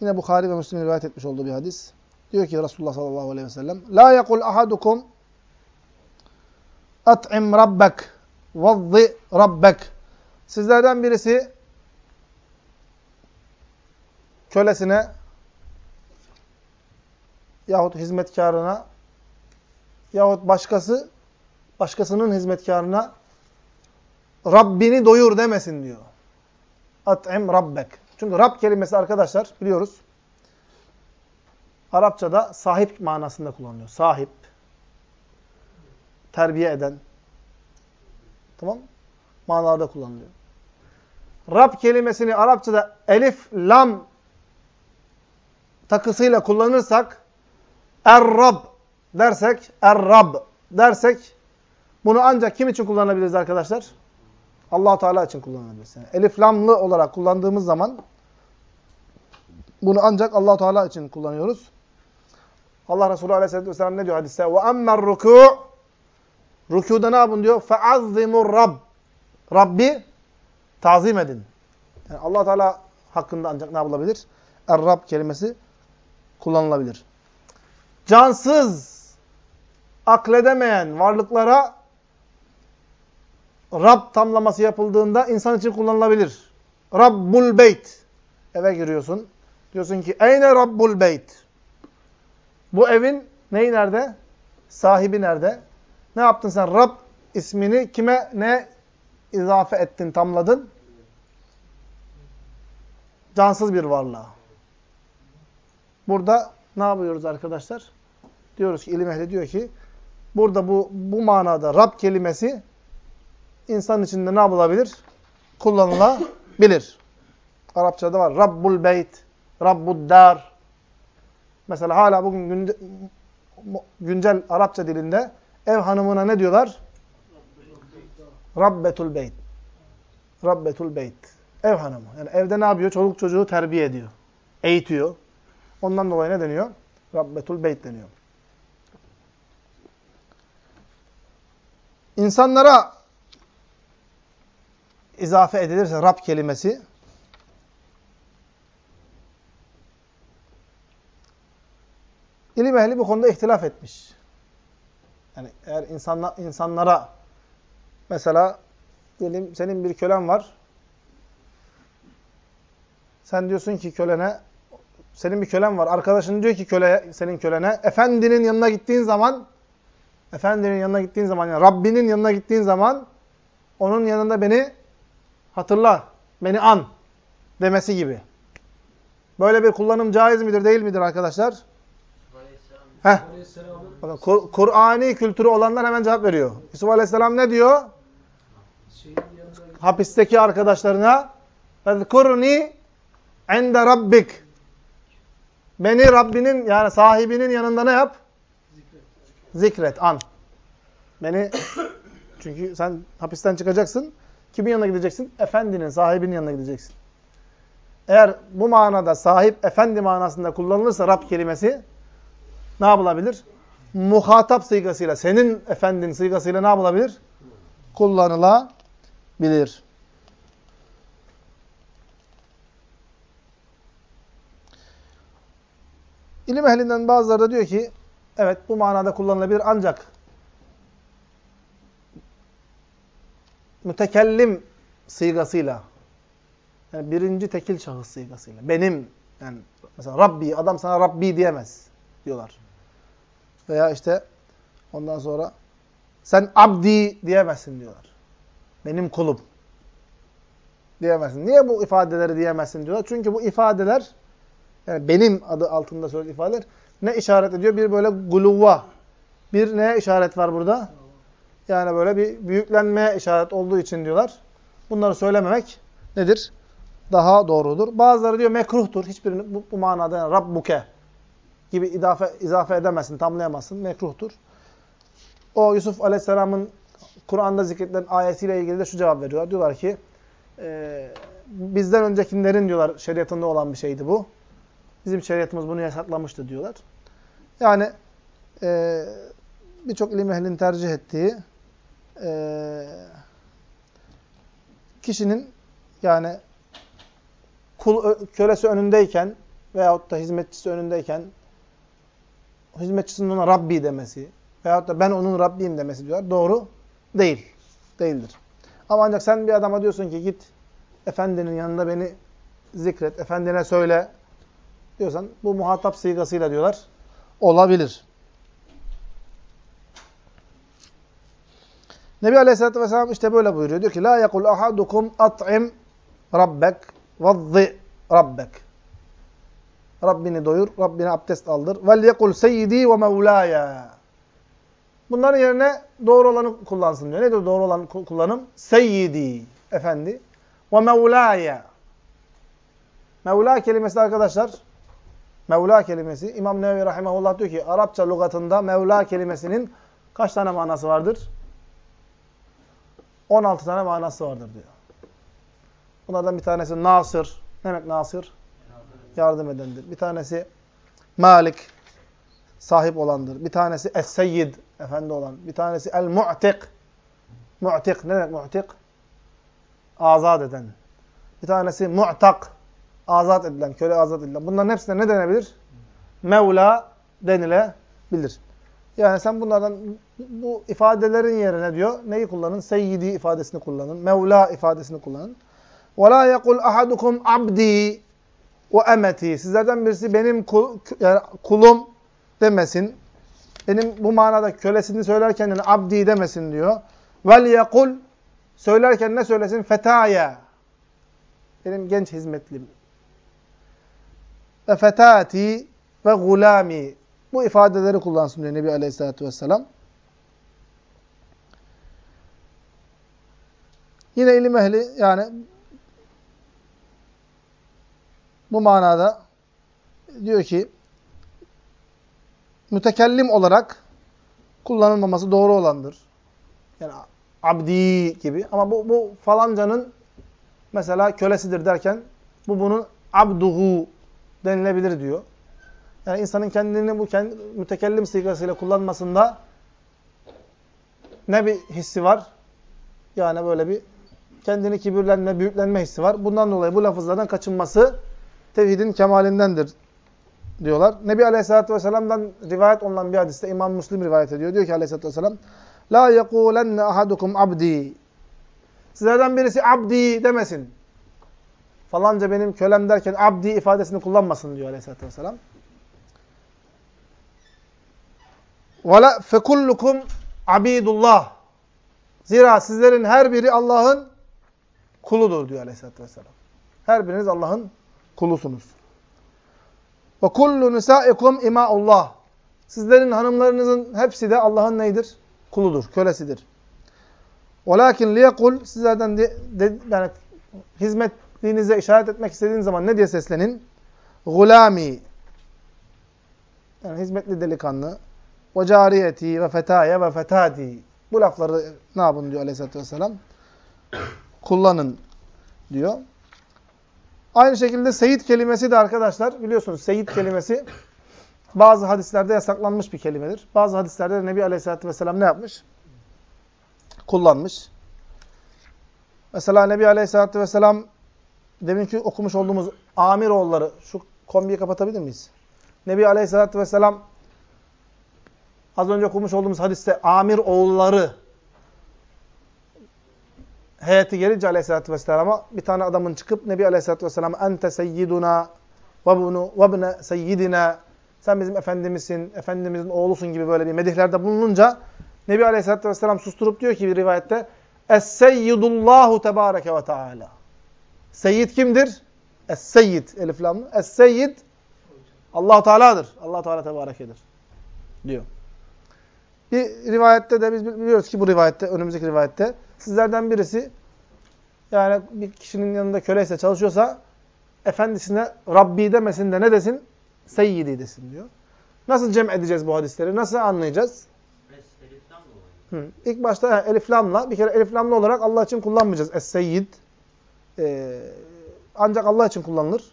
yine Bukhari ve Müslim rivayet etmiş olduğu bir hadis. Diyor ki Resulullah sallallahu aleyhi ve sellem La yekul ahadukum at'im rabbek vazzi rabbek Sizlerden birisi kölesine yahut hizmetkarına yahut başkası başkasının hizmetkarına Rabbini doyur demesin diyor. At'im rabbek. Çünkü Rab kelimesi arkadaşlar biliyoruz. Arapçada sahip manasında kullanılıyor. Sahip. Terbiye eden. Tamam Manalarda kullanılıyor. Rab kelimesini Arapçada elif, lam takısıyla kullanırsak Er-Rab dersek, Er-Rab dersek bunu ancak kim için kullanabiliriz arkadaşlar? allah Teala için kullanabiliriz. Yani elif lamlı olarak kullandığımız zaman bunu ancak allah Teala için kullanıyoruz. Allah Resulü Aleyhisselatü Vesselam ne diyor hadiste? وَأَمَّا الرُّكُوء Rükuda ne yapın diyor? فَعَظِّمُ Rab. Rabbi tazim edin. Yani allah Teala hakkında ancak ne yapılabilir? Er-Rab kelimesi kullanılabilir. Cansız, akledemeyen varlıklara Rab tamlaması yapıldığında insan için kullanılabilir. Rabbul beyt. Eve giriyorsun. Diyorsun ki eyne Rabbul beyt. Bu evin neyi nerede? Sahibi nerede? Ne yaptın sen? Rab ismini kime ne izafe ettin, tamladın? Cansız bir varlığa. Burada ne yapıyoruz arkadaşlar? Diyoruz ki ilim ehli diyor ki burada bu bu manada Rab kelimesi insan içinde ne yapılabilir? Kullanılabilir. Arapçada var. Rabbul beyt, Rabbud dar. Mesela hala bugün güncel Arapça dilinde ev hanımına ne diyorlar? Rabbetul beyt. Rabbetul beyt. Ev hanımı. Yani evde ne yapıyor? Çoluk çocuğu terbiye ediyor. Eğitiyor. Ondan dolayı ne deniyor? Rabbetul beyt deniyor. İnsanlara izafe edilirse Rab kelimesi ilim ehli bu konuda ihtilaf etmiş. Yani eğer insanla, insanlara mesela diyelim senin bir kölen var. Sen diyorsun ki kölene senin bir kölen var. Arkadaşın diyor ki köle senin kölene efendinin yanına gittiğin zaman efendinin yanına gittiğin zaman yani Rabbinin yanına gittiğin zaman onun yanında beni hatırla, beni an demesi gibi. Böyle bir kullanım caiz midir, değil midir arkadaşlar? Heh. Bakın Kur'ani kültürü olanlar hemen cevap veriyor. Yusuf Aleyhisselam ne diyor? Hapisteki arkadaşlarına اَذْكُرْنِي عِنْدَ Rabbik. Beni Rabbinin yani sahibinin yanında ne yap? Zikret, Zikret an. Beni çünkü sen hapisten çıkacaksın. Kimin yanına gideceksin? Efendinin, sahibinin yanına gideceksin. Eğer bu manada sahip, efendi manasında kullanılırsa Rab kelimesi ne yapılabilir? Muhatap sıйgasıyla, senin efendin sıйgasıyla ne yapılabilir? Kullanılabilir. İlim ehlinden bazıları da diyor ki, evet bu manada kullanılabilir ancak mütekellim sıйgasıyla, yani birinci tekil şahıs sıйgasıyla, benim, yani mesela Rabbi, adam sana Rabbi diyemez diyorlar. Veya işte ondan sonra sen abdi diyemezsin diyorlar. Benim kulum diyemezsin. Niye bu ifadeleri diyemezsin diyorlar? Çünkü bu ifadeler Yani benim adı altında söylediği ifadeler ne işaret ediyor? Bir böyle guluva. Bir neye işaret var burada? Yani böyle bir büyüklenmeye işaret olduğu için diyorlar. Bunları söylememek nedir? Daha doğrudur. Bazıları diyor mekruhtur. Hiçbirini bu, bu manada yani Rabbuke gibi izafe, izafe edemezsin, tamlayamazsın. Mekruhtur. O Yusuf Aleyhisselam'ın Kur'an'da zikredilen ayetiyle ilgili de şu cevap veriyorlar. Diyorlar ki e, bizden öncekilerin diyorlar şeriatında olan bir şeydi bu. Bizim şeriatımız bunu yasaklamıştı diyorlar. Yani e, birçok ilim ehlinin tercih ettiği e, kişinin yani kul, kölesi önündeyken veyahut da hizmetçisi önündeyken hizmetçisinin ona Rabbi demesi veyahut da ben onun Rabbiyim demesi diyorlar. Doğru değil. Değildir. Ama ancak sen bir adama diyorsun ki git efendinin yanında beni zikret, efendine söyle diyorsan bu muhatap sigasıyla diyorlar. Olabilir. Nebi Aleyhisselatü Vesselam işte böyle buyuruyor. Diyor ki La yekul ahadukum at'im rabbek vazzi rabbek. Rabbini doyur, Rabbine abdest aldır. Vel yekul seyyidi ve mevlaya. Bunların yerine doğru olanı kullansın diyor. Nedir doğru olan kullanım? Seyyidi, efendi. Ve mevlaya. Mevla kelimesi arkadaşlar, Mevla kelimesi, İmam Nevevi Rahimahullah diyor ki, Arapça lügatında Mevla kelimesinin kaç tane manası vardır? 16 tane manası vardır diyor. Bunlardan bir tanesi Nasır. Ne demek Nasır? Yardım edendir. Bir tanesi Malik. Sahip olandır. Bir tanesi Es-Seyyid. Efendi olan. Bir tanesi El-Mu'tik. Mu'tik. Ne demek Mu'tik? Azat eden. Bir tanesi Mu'tak. Azat edilen. Köle azat edilen. Bunların hepsine ne denebilir? Mevla denilebilir. Yani sen bunlardan bu ifadelerin yerine diyor neyi kullanın? Seyyidi ifadesini kullanın. Mevla ifadesini kullanın. وَلَا يَقُلْ أَحَدُكُمْ عَبْدِي وَاَمَتِي Sizlerden birisi benim kul, yani kulum demesin. Benim bu manada kölesini söylerken yani abdi demesin diyor. وَلْيَقُلْ Söylerken ne söylesin? Fetaya. Benim genç hizmetlim. Ve fetati ve gulami. Bu ifadeleri kullansın diyor Nebi Aleyhisselatü Vesselam. Yine ilim ehli yani bu manada diyor ki mütekellim olarak kullanılmaması doğru olandır. Yani abdi gibi. Ama bu, bu falancanın mesela kölesidir derken bu bunun abduhu denilebilir diyor. Yani insanın kendini bu kendi, mütekellim sigasıyla kullanmasında ne bir hissi var? Yani böyle bir kendini kibirlenme, büyüklenme hissi var. Bundan dolayı bu lafızlardan kaçınması tevhidin kemalindendir diyorlar. Nebi Aleyhisselatü Vesselam'dan rivayet olunan bir hadiste İmam Müslim rivayet ediyor. Diyor ki Aleyhisselatü Vesselam La yekulenne ahadukum abdi Sizlerden birisi abdi demesin. Falanca benim kölem derken abdi ifadesini kullanmasın diyor Aleyhisselatü Vesselam. وَلَا فَكُلُّكُمْ abidullah. Zira sizlerin her biri Allah'ın kuludur diyor Aleyhisselatü Vesselam. Her biriniz Allah'ın kulusunuz. Ve kullu nisaikum imaullah. Sizlerin hanımlarınızın hepsi de Allah'ın neydir? Kuludur, kölesidir. Velakin liyekul sizlerden de, de, yani hizmetliğinize işaret etmek istediğin zaman ne diye seslenin? Gulami. Yani hizmetli delikanlı. Ve cariyeti ve fetaye ve fetadi. Bu lafları ne yapın diyor aleyhissalatü vesselam? Kullanın diyor. Aynı şekilde seyit kelimesi de arkadaşlar biliyorsunuz seyit kelimesi bazı hadislerde yasaklanmış bir kelimedir. Bazı hadislerde de Nebi Aleyhisselatü Vesselam ne yapmış? Kullanmış. Mesela Nebi Aleyhisselatü Vesselam deminki okumuş olduğumuz amir oğulları şu kombiyi kapatabilir miyiz? Nebi Aleyhisselatü Vesselam az önce okumuş olduğumuz hadiste amir oğulları heyeti gelince aleyhissalatü vesselama bir tane adamın çıkıp Nebi aleyhissalatü vesselama ente seyyiduna ve bunu ve bne seyyidina sen bizim efendimizsin, efendimizin oğlusun gibi böyle bir medihlerde bulununca Nebi aleyhissalatü vesselam susturup diyor ki bir rivayette Es-seyyidullahu tebareke ve teala. Seyyid kimdir? Es-seyyid. Elif lamlı. Es-seyyid Allah Teala'dır. Allah Teala tebarekedir. Diyor. Bir rivayette de biz biliyoruz ki bu rivayette, önümüzdeki rivayette sizlerden birisi yani bir kişinin yanında köleyse çalışıyorsa efendisine Rabbi demesin de ne desin? Seyyidi desin diyor. Nasıl cem edeceğiz bu hadisleri? Nasıl anlayacağız? Hı. İlk başta yani elif lamla, bir kere elif lamla olarak Allah için kullanmayacağız. Es-seyyid. Ee, ancak Allah için kullanılır.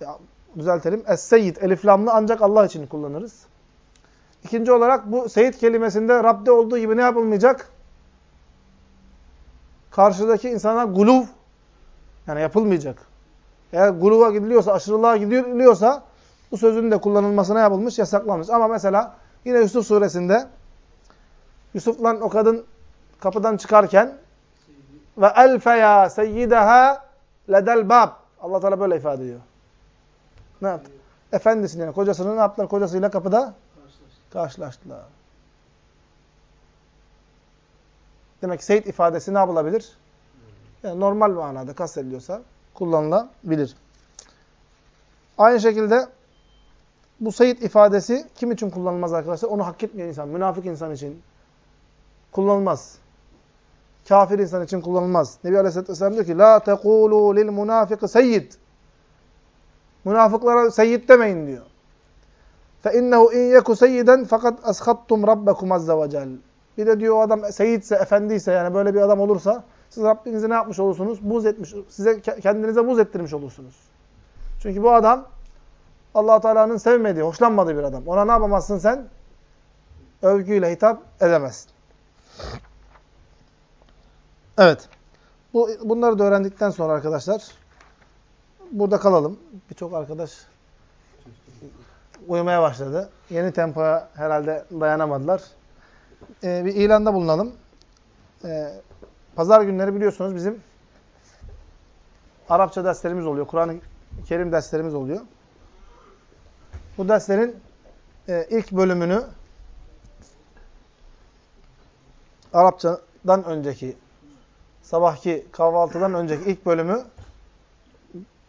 Ya, düzeltelim. Es-seyyid, elif lamla ancak Allah için kullanırız. İkinci olarak bu seyit kelimesinde Rab'de olduğu gibi ne yapılmayacak? Karşıdaki insana guluv yani yapılmayacak. Eğer guluva gidiliyorsa, aşırılığa gidiliyorsa bu sözün de kullanılmasına yapılmış, yasaklanmış. Ama mesela yine Yusuf suresinde Yusuf'la o kadın kapıdan çıkarken ve elfeya seyyideha ledel bab. Allah Teala böyle ifade ediyor. Ne yaptı? Efendisini yani kocasını ne yaptılar? Kocasıyla kapıda karşılaştılar. Demek seyit ifadesi ne yapılabilir? Yani normal manada kastediliyorsa kullanılabilir. Aynı şekilde bu seyit ifadesi kim için kullanılmaz arkadaşlar? Onu hak etmeyen insan, münafık insan için kullanılmaz. Kafir insan için kullanılmaz. Nebi Aleyhisselatü Vesselam diyor ki La tekulu lil münafıkı seyyid. Münafıklara seyyid demeyin diyor. İnnehu in yeku seyyiden fakat rabbekum azze ve cel. Bir de diyor o adam seyitse, efendiyse yani böyle bir adam olursa siz Rabbinize ne yapmış olursunuz? Buz etmiş, size kendinize buz ettirmiş olursunuz. Çünkü bu adam allah Teala'nın sevmediği, hoşlanmadığı bir adam. Ona ne yapamazsın sen? Övgüyle hitap edemezsin. Evet. Bu, bunları da öğrendikten sonra arkadaşlar burada kalalım. Birçok arkadaş uyumaya başladı. Yeni tempoya herhalde dayanamadılar. Ee, bir ilanda bulunalım. Ee, pazar günleri biliyorsunuz bizim Arapça derslerimiz oluyor. Kur'an-ı Kerim derslerimiz oluyor. Bu derslerin e, ilk bölümünü Arapçadan önceki sabahki kahvaltıdan önceki ilk bölümü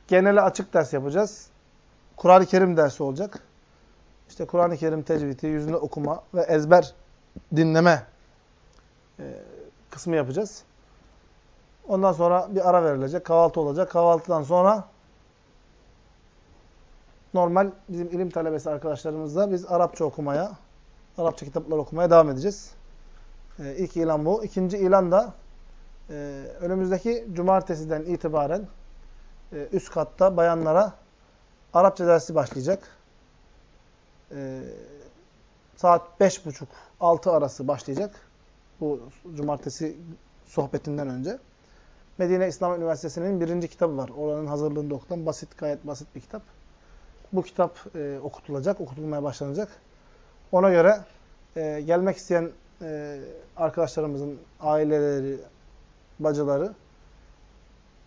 genele açık ders yapacağız. Kur'an-ı Kerim dersi olacak. İşte Kur'an-ı Kerim tecvidi, yüzünde okuma ve ezber dinleme e, kısmı yapacağız. Ondan sonra bir ara verilecek. Kahvaltı olacak. Kahvaltıdan sonra normal bizim ilim talebesi arkadaşlarımızla biz Arapça okumaya, Arapça kitaplar okumaya devam edeceğiz. Ee, ilk ilan bu. İkinci ilan da e, önümüzdeki cumartesiden itibaren e, üst katta bayanlara Arapça dersi başlayacak. E, saat 5.30-6 arası başlayacak. Bu cumartesi sohbetinden önce. Medine İslam Üniversitesi'nin birinci kitabı var. Oranın hazırlığında okulan basit, gayet basit bir kitap. Bu kitap e, okutulacak, okutulmaya başlanacak. Ona göre e, gelmek isteyen e, arkadaşlarımızın aileleri, bacıları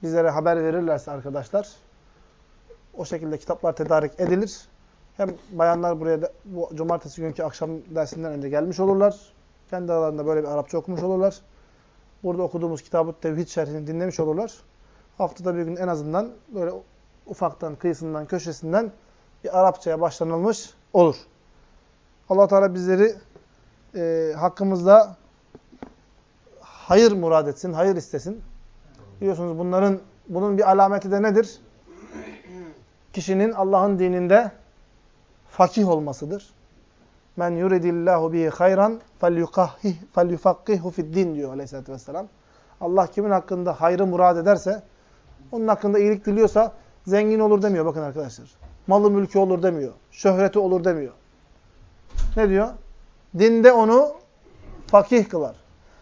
bizlere haber verirlerse arkadaşlar o şekilde kitaplar tedarik edilir. Hem bayanlar buraya da, bu cumartesi günkü akşam dersinden önce gelmiş olurlar. Kendi aralarında böyle bir Arapça okumuş olurlar. Burada okuduğumuz kitabı tevhid şerhini dinlemiş olurlar. Haftada bir gün en azından böyle ufaktan, kıyısından, köşesinden bir Arapçaya başlanılmış olur. allah Teala bizleri e, hakkımızda hayır murad etsin, hayır istesin. Biliyorsunuz bunların bunun bir alameti de nedir? Kişinin Allah'ın dininde fakih olmasıdır. Men yuridillahu bihi hayran felyufakkihu fid din diyor Aleyhisselatü vesselam. Allah kimin hakkında hayrı murad ederse, onun hakkında iyilik diliyorsa zengin olur demiyor bakın arkadaşlar. Malı mülkü olur demiyor. Şöhreti olur demiyor. Ne diyor? Dinde onu fakih kılar.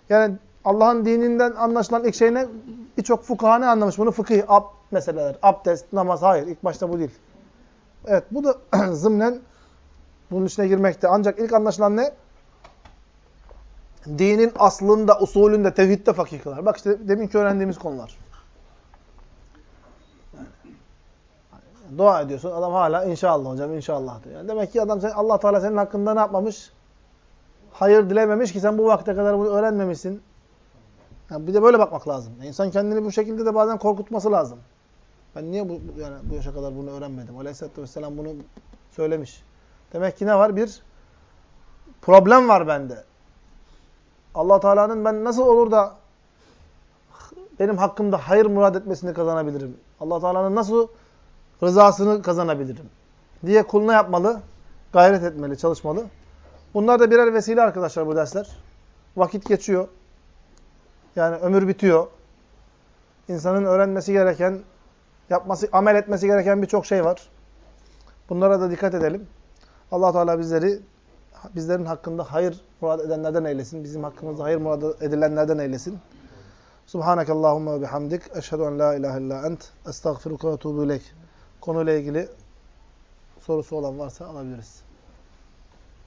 Yani Allah'ın dininden anlaşılan ilk şey ne? Birçok fukaha ne anlamış bunu? Fıkıh, ab meseleler, abdest, namaz. Hayır, ilk başta bu değil. Evet, bu da zımnen bunun içine girmekte. Ancak ilk anlaşılan ne? Dinin aslında, usulünde, tevhidde fakih kılar. Bak işte deminki öğrendiğimiz konular. Dua ediyorsun. Adam hala inşallah hocam inşallah diyor. Yani demek ki adam sen, Allah Teala senin hakkında ne yapmamış? Hayır dilememiş ki sen bu vakte kadar bunu öğrenmemişsin. Yani bir de böyle bakmak lazım. İnsan kendini bu şekilde de bazen korkutması lazım. Ben niye bu yani bu yaşa kadar bunu öğrenmedim? Aleyhisselatü Vesselam bunu söylemiş. Demek ki ne var? Bir problem var bende. allah Teala'nın ben nasıl olur da benim hakkımda hayır murad etmesini kazanabilirim? allah Teala'nın nasıl rızasını kazanabilirim? Diye kuluna yapmalı, gayret etmeli, çalışmalı. Bunlar da birer vesile arkadaşlar bu dersler. Vakit geçiyor. Yani ömür bitiyor. İnsanın öğrenmesi gereken, yapması, amel etmesi gereken birçok şey var. Bunlara da dikkat edelim. allah Teala bizleri, bizlerin hakkında hayır murad edenlerden eylesin. Bizim hakkımızda hayır murad edilenlerden eylesin. Subhaneke Allahumma ve bihamdik. Eşhedü en la ilahe illa ent. Estağfiruka ve tuğbu ileyk. Konuyla ilgili sorusu olan varsa alabiliriz.